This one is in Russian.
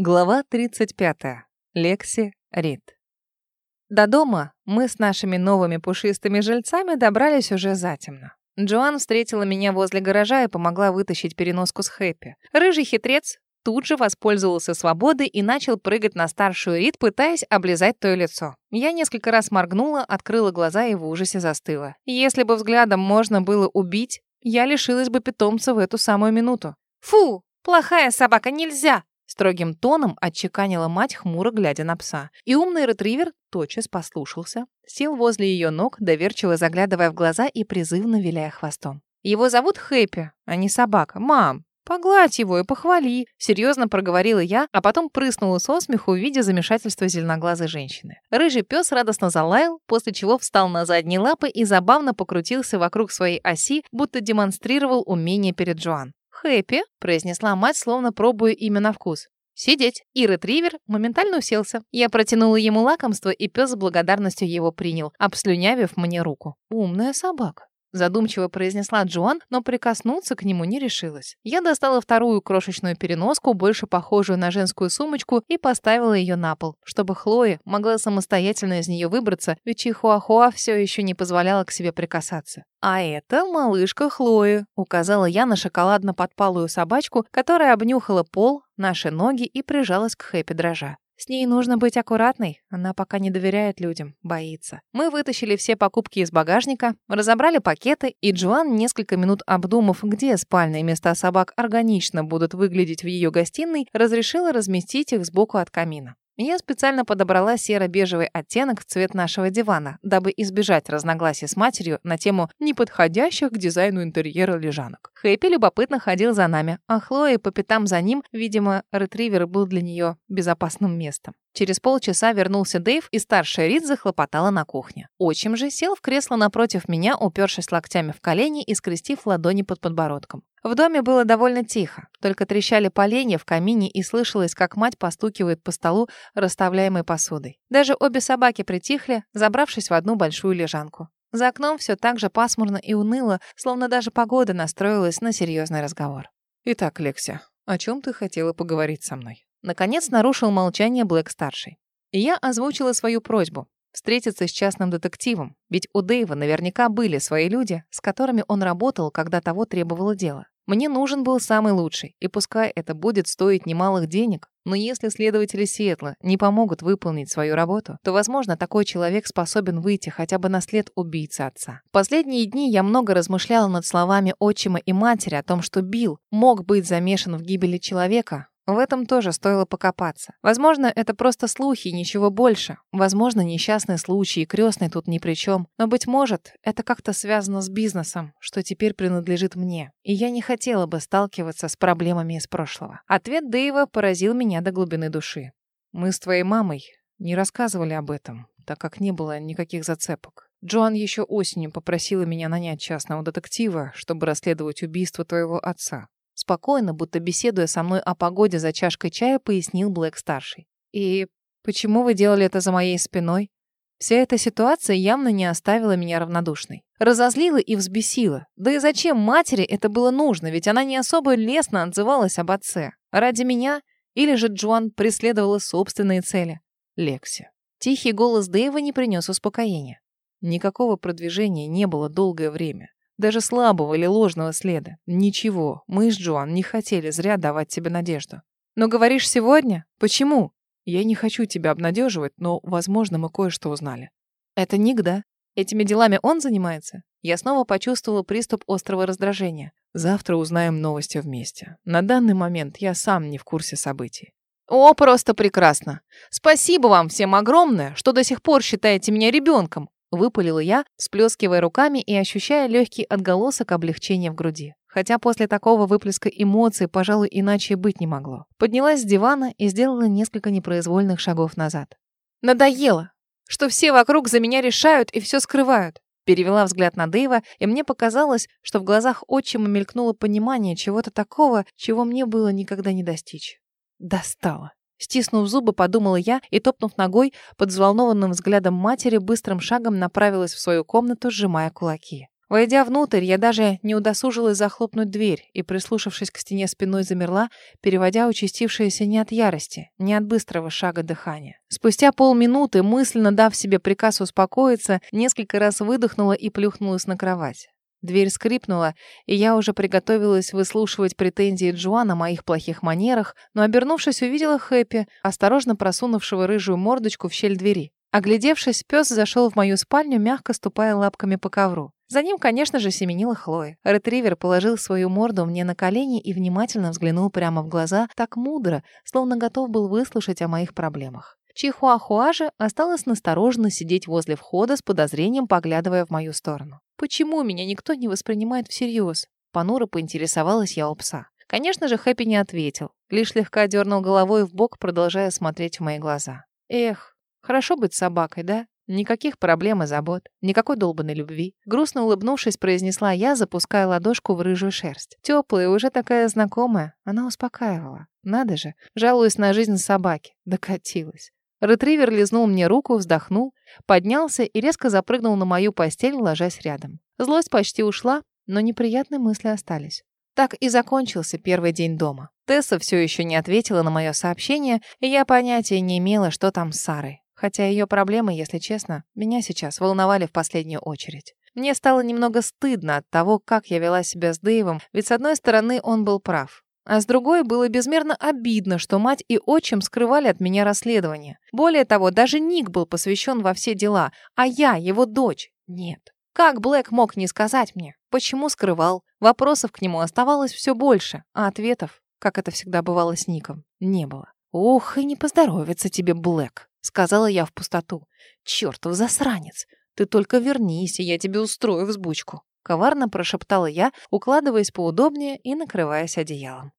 Глава 35. Лекси Рид. До дома мы с нашими новыми пушистыми жильцами добрались уже затемно. Джоан встретила меня возле гаража и помогла вытащить переноску с Хэппи. Рыжий хитрец тут же воспользовался свободой и начал прыгать на старшую Рид, пытаясь облизать то лицо. Я несколько раз моргнула, открыла глаза и в ужасе застыла. Если бы взглядом можно было убить, я лишилась бы питомца в эту самую минуту. «Фу, плохая собака, нельзя!» Строгим тоном отчеканила мать, хмуро глядя на пса. И умный ретривер тотчас послушался, сел возле ее ног, доверчиво заглядывая в глаза и призывно виляя хвостом. «Его зовут Хэппи, а не собака. Мам, погладь его и похвали!» Серьезно проговорила я, а потом прыснула со смеху, видя замешательство зеленоглазой женщины. Рыжий пес радостно залаял, после чего встал на задние лапы и забавно покрутился вокруг своей оси, будто демонстрировал умение перед Джоан. «Хэппи», — произнесла мать, словно пробуя имя на вкус. «Сидеть». И ретривер моментально уселся. Я протянула ему лакомство, и пес с благодарностью его принял, обслюнявив мне руку. «Умная собака». Задумчиво произнесла Джоан, но прикоснуться к нему не решилась. Я достала вторую крошечную переноску, больше похожую на женскую сумочку, и поставила ее на пол, чтобы Хлоя могла самостоятельно из нее выбраться, ведь Чихуахуа все еще не позволяла к себе прикасаться. «А это малышка Хлои», — указала я на шоколадно-подпалую собачку, которая обнюхала пол, наши ноги и прижалась к Хэппи дрожа. С ней нужно быть аккуратной, она пока не доверяет людям, боится. Мы вытащили все покупки из багажника, разобрали пакеты, и Джоан, несколько минут обдумав, где спальные места собак органично будут выглядеть в ее гостиной, разрешила разместить их сбоку от камина. Я специально подобрала серо-бежевый оттенок в цвет нашего дивана, дабы избежать разногласий с матерью на тему неподходящих к дизайну интерьера лежанок. Хэппи любопытно ходил за нами, а Хлоя по пятам за ним, видимо, ретривер был для нее безопасным местом. Через полчаса вернулся Дэйв, и старшая Рид захлопотала на кухне. Отчим же сел в кресло напротив меня, упершись локтями в колени и скрестив ладони под подбородком. В доме было довольно тихо, только трещали поленья в камине и слышалось, как мать постукивает по столу расставляемой посудой. Даже обе собаки притихли, забравшись в одну большую лежанку. За окном все так же пасмурно и уныло, словно даже погода настроилась на серьезный разговор. «Итак, Лекси, о чем ты хотела поговорить со мной?» Наконец нарушил молчание Блэк-старший. И я озвучила свою просьбу встретиться с частным детективом, ведь у Дэйва наверняка были свои люди, с которыми он работал, когда того требовало дело. Мне нужен был самый лучший, и пускай это будет стоить немалых денег, но если следователи Сиэтла не помогут выполнить свою работу, то, возможно, такой человек способен выйти хотя бы на след убийцы отца. Последние дни я много размышляла над словами отчима и матери о том, что Билл мог быть замешан в гибели человека, в этом тоже стоило покопаться. Возможно, это просто слухи, ничего больше. Возможно, несчастный случай, и крестный тут ни при чем. Но, быть может, это как-то связано с бизнесом, что теперь принадлежит мне. И я не хотела бы сталкиваться с проблемами из прошлого. Ответ Дэйва поразил меня до глубины души. «Мы с твоей мамой не рассказывали об этом, так как не было никаких зацепок. Джоан еще осенью попросила меня нанять частного детектива, чтобы расследовать убийство твоего отца. Спокойно, будто беседуя со мной о погоде за чашкой чая, пояснил Блэк-старший. «И почему вы делали это за моей спиной?» Вся эта ситуация явно не оставила меня равнодушной. Разозлила и взбесила. Да и зачем матери это было нужно, ведь она не особо лестно отзывалась об отце. Ради меня? Или же Джоан преследовала собственные цели? Лекси. Тихий голос Дэйва не принес успокоения. Никакого продвижения не было долгое время. Даже слабого или ложного следа. Ничего, мы с Джоан не хотели зря давать тебе надежду. Но говоришь сегодня? Почему? Я не хочу тебя обнадеживать, но, возможно, мы кое-что узнали. Это Ник, да? Этими делами он занимается? Я снова почувствовала приступ острого раздражения. Завтра узнаем новости вместе. На данный момент я сам не в курсе событий. О, просто прекрасно. Спасибо вам всем огромное, что до сих пор считаете меня ребенком. Выпалила я, всплескивая руками и ощущая легкий отголосок облегчения в груди. Хотя после такого выплеска эмоций, пожалуй, иначе быть не могло. Поднялась с дивана и сделала несколько непроизвольных шагов назад. «Надоело, что все вокруг за меня решают и все скрывают». Перевела взгляд на Дэйва, и мне показалось, что в глазах отчима мелькнуло понимание чего-то такого, чего мне было никогда не достичь. Достало. Стиснув зубы, подумала я и, топнув ногой, под взволнованным взглядом матери, быстрым шагом направилась в свою комнату, сжимая кулаки. Войдя внутрь, я даже не удосужилась захлопнуть дверь и, прислушавшись к стене спиной, замерла, переводя участившееся не от ярости, не от быстрого шага дыхания. Спустя полминуты, мысленно дав себе приказ успокоиться, несколько раз выдохнула и плюхнулась на кровать. Дверь скрипнула, и я уже приготовилась выслушивать претензии Джоана о моих плохих манерах, но, обернувшись, увидела Хэппи, осторожно просунувшего рыжую мордочку в щель двери. Оглядевшись, пес зашел в мою спальню, мягко ступая лапками по ковру. За ним, конечно же, семенила Хлоя. Ретривер положил свою морду мне на колени и внимательно взглянул прямо в глаза, так мудро, словно готов был выслушать о моих проблемах. Чихуахуа же осталась настороженно сидеть возле входа с подозрением, поглядывая в мою сторону. «Почему меня никто не воспринимает всерьез?» Понуро поинтересовалась я у пса. Конечно же, Хэппи не ответил, лишь слегка дернул головой в бок, продолжая смотреть в мои глаза. «Эх, хорошо быть собакой, да? Никаких проблем и забот, никакой долбанной любви. Грустно улыбнувшись, произнесла я, запуская ладошку в рыжую шерсть. Теплая, уже такая знакомая. Она успокаивала. Надо же, жалуюсь на жизнь собаки. Докатилась. Ретривер лизнул мне руку, вздохнул, поднялся и резко запрыгнул на мою постель, ложась рядом. Злость почти ушла, но неприятные мысли остались. Так и закончился первый день дома. Тесса все еще не ответила на мое сообщение, и я понятия не имела, что там с Сарой. Хотя ее проблемы, если честно, меня сейчас волновали в последнюю очередь. Мне стало немного стыдно от того, как я вела себя с Дэйвом, ведь с одной стороны он был прав. А с другой было безмерно обидно, что мать и отчим скрывали от меня расследование. Более того, даже Ник был посвящен во все дела, а я, его дочь, нет. Как Блэк мог не сказать мне? Почему скрывал? Вопросов к нему оставалось все больше, а ответов, как это всегда бывало с Ником, не было. «Ох, и не поздоровится тебе, Блэк!» Сказала я в пустоту. «Чёртов засранец! Ты только вернись, и я тебе устрою взбучку!» Коварно прошептала я, укладываясь поудобнее и накрываясь одеялом.